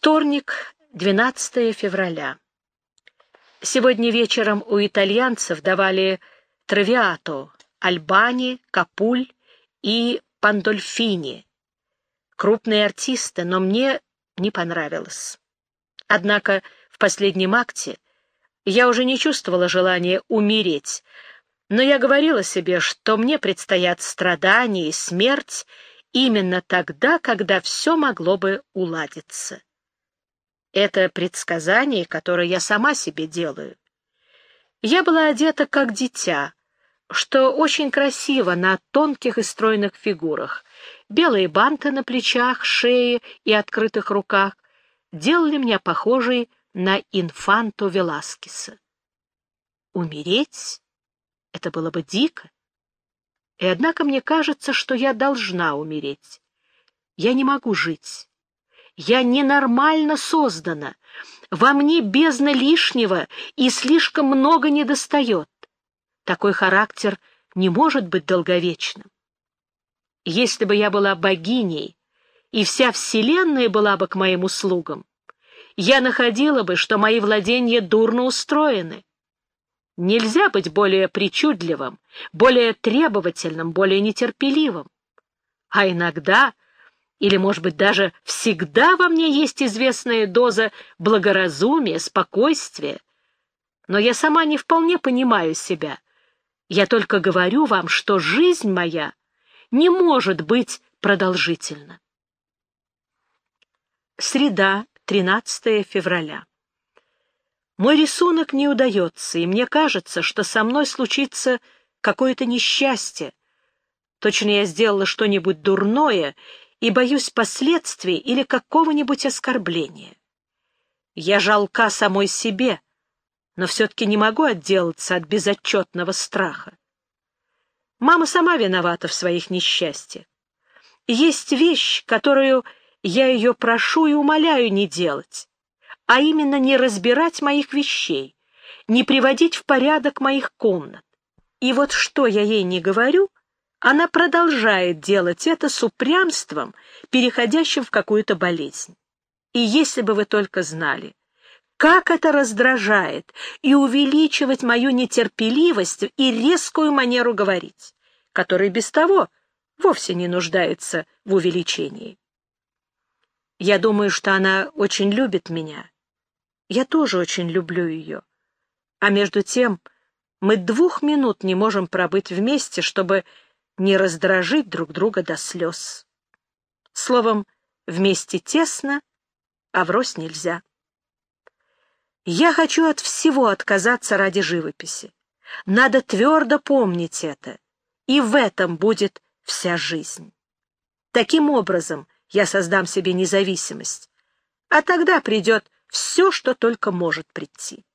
Вторник, 12 февраля. Сегодня вечером у итальянцев давали травиато, альбани, капуль и пандольфини. Крупные артисты, но мне не понравилось. Однако в последнем акте я уже не чувствовала желания умереть, но я говорила себе, что мне предстоят страдания и смерть именно тогда, когда все могло бы уладиться. Это предсказание, которое я сама себе делаю. Я была одета как дитя, что очень красиво на тонких и стройных фигурах. Белые банты на плечах, шее и открытых руках делали меня похожей на инфанту Веласкеса. Умереть — это было бы дико. И однако мне кажется, что я должна умереть. Я не могу жить. Я ненормально создана. Во мне бездна лишнего и слишком много недостает. Такой характер не может быть долговечным. Если бы я была богиней, и вся вселенная была бы к моим услугам, я находила бы, что мои владения дурно устроены. Нельзя быть более причудливым, более требовательным, более нетерпеливым. А иногда или, может быть, даже всегда во мне есть известная доза благоразумия, спокойствия. Но я сама не вполне понимаю себя. Я только говорю вам, что жизнь моя не может быть продолжительна. Среда, 13 февраля. Мой рисунок не удается, и мне кажется, что со мной случится какое-то несчастье. Точно я сделала что-нибудь дурное, и боюсь последствий или какого-нибудь оскорбления. Я жалка самой себе, но все-таки не могу отделаться от безотчетного страха. Мама сама виновата в своих несчастьях. Есть вещь, которую я ее прошу и умоляю не делать, а именно не разбирать моих вещей, не приводить в порядок моих комнат. И вот что я ей не говорю, она продолжает делать это с упрямством, переходящим в какую-то болезнь. И если бы вы только знали, как это раздражает и увеличивать мою нетерпеливость и резкую манеру говорить, которая без того вовсе не нуждается в увеличении. Я думаю, что она очень любит меня. Я тоже очень люблю ее. А между тем мы двух минут не можем пробыть вместе, чтобы не раздражить друг друга до слез. Словом, вместе тесно, а врозь нельзя. Я хочу от всего отказаться ради живописи. Надо твердо помнить это, и в этом будет вся жизнь. Таким образом я создам себе независимость, а тогда придет все, что только может прийти.